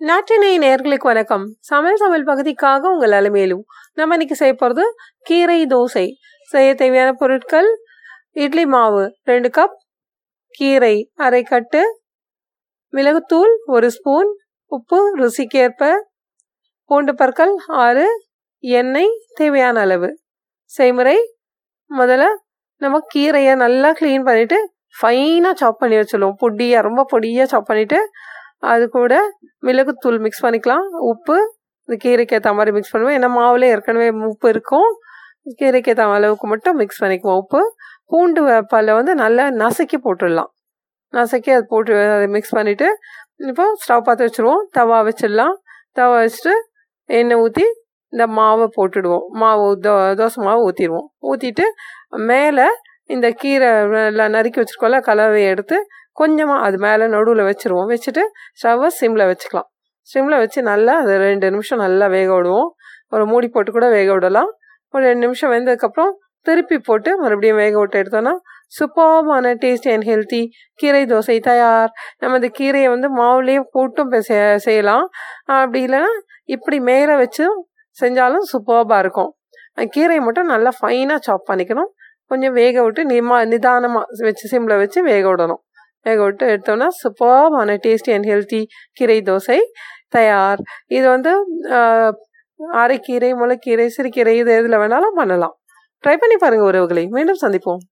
நாட்டினை நேர்களுக்கு வணக்கம். சமையல் சமையல் பகுதிக்காக உங்கள் அலுமையிலும் நம்ம இன்னைக்கு செய்ய போகிறது கீரை தோசை. செய்ய தேவையான பொருட்கள் இட்லி மாவு ரெண்டு கப் கீரை அரைக்கட்டு மிளகுத்தூள் ஒரு ஸ்பூன் உப்பு ருசிக்கேற்ப பூண்டு பற்கள் ஆறு எண்ணெய் தேவையான அளவு. செய்முறை முதல்ல நம்ம கீரையை நல்லா க்ளீன் பண்ணிவிட்டு ஃபைனாக சாப் பண்ணி வச்சிடுவோம் பொடியாக ரொம்ப பொடியாக சாப் பண்ணிவிட்டு அது கூட மிளகுத்தூள் மிக்ஸ் பண்ணிக்கலாம். உப்பு இந்த கீரைக்கு ஏற்ற மாதிரி மிக்ஸ் பண்ணுவோம். ஏன்னா மாவுல ஏற்கனவே உப்பு இருக்கும். கீரைக்கு ஏற்ற அளவுக்கு மட்டும் மிக்ஸ் பண்ணிக்குவோம் உப்பு. பூண்டு பல்ல வந்து நல்லா நசுக்கி போட்டுடலாம். நசுக்கி அது போட்டு அதை மிக்ஸ் பண்ணிவிட்டு இப்போ ஸ்டவ் பார்த்து வச்சுருவோம். தவா வச்சிடலாம். தவா வச்சுட்டு எண்ணெய் ஊற்றி இந்த மாவை போட்டுடுவோம். மாவு தோ தோசை மாவு ஊற்றிடுவோம் ஊற்றிட்டு மேலே இந்த கீரை எல்லாம் நறுக்கி வச்சுருக்கோம்ல கலவையை எடுத்து கொஞ்சமாக அது மேலே நடுவில் வச்சுருவோம். வச்சுட்டு ஸ்டவ்வை சிம்மில் வச்சுக்கலாம். சிம்மில் வச்சு நல்லா அது ரெண்டு நிமிஷம் நல்லா வேக விடுவோம். ஒரு மூடி போட்டு கூட வேக விடலாம். ஒரு ரெண்டு நிமிஷம் வெந்ததுக்கப்புறம் திருப்பி போட்டு மறுபடியும் வேக விட்டு எடுத்தோன்னா சூப்பர்மான டேஸ்டி அண்ட் ஹெல்த்தி கீரை தோசை தயார். நம்ம இந்த கீரையை வந்து மாவுலேயே போட்டும் செய்யலாம். அப்படி இல்லைன்னா இப்படி மேலே வச்சு செஞ்சாலும் சூப்பர்பாக இருக்கும். கீரையை மட்டும் நல்லா ஃபைனாக சாப் பண்ணிக்கணும். கொஞ்சம் வேக விட்டு நிமா நிதானமாக வச்சு சிம்மில் வச்சு வேக விடணும். வேக விட்டு எடுத்தோம்னா சூப்பர்பான டேஸ்டி அண்ட் ஹெல்த்தி கீரை தோசை தயார். இது வந்து அரைக்கீரை முளைக்கீரை சிறுகீரை இது எதில் வேணாலும் பண்ணலாம். ட்ரை பண்ணி பாருங்கள் உறவுகளை. மீண்டும் சந்திப்போம்.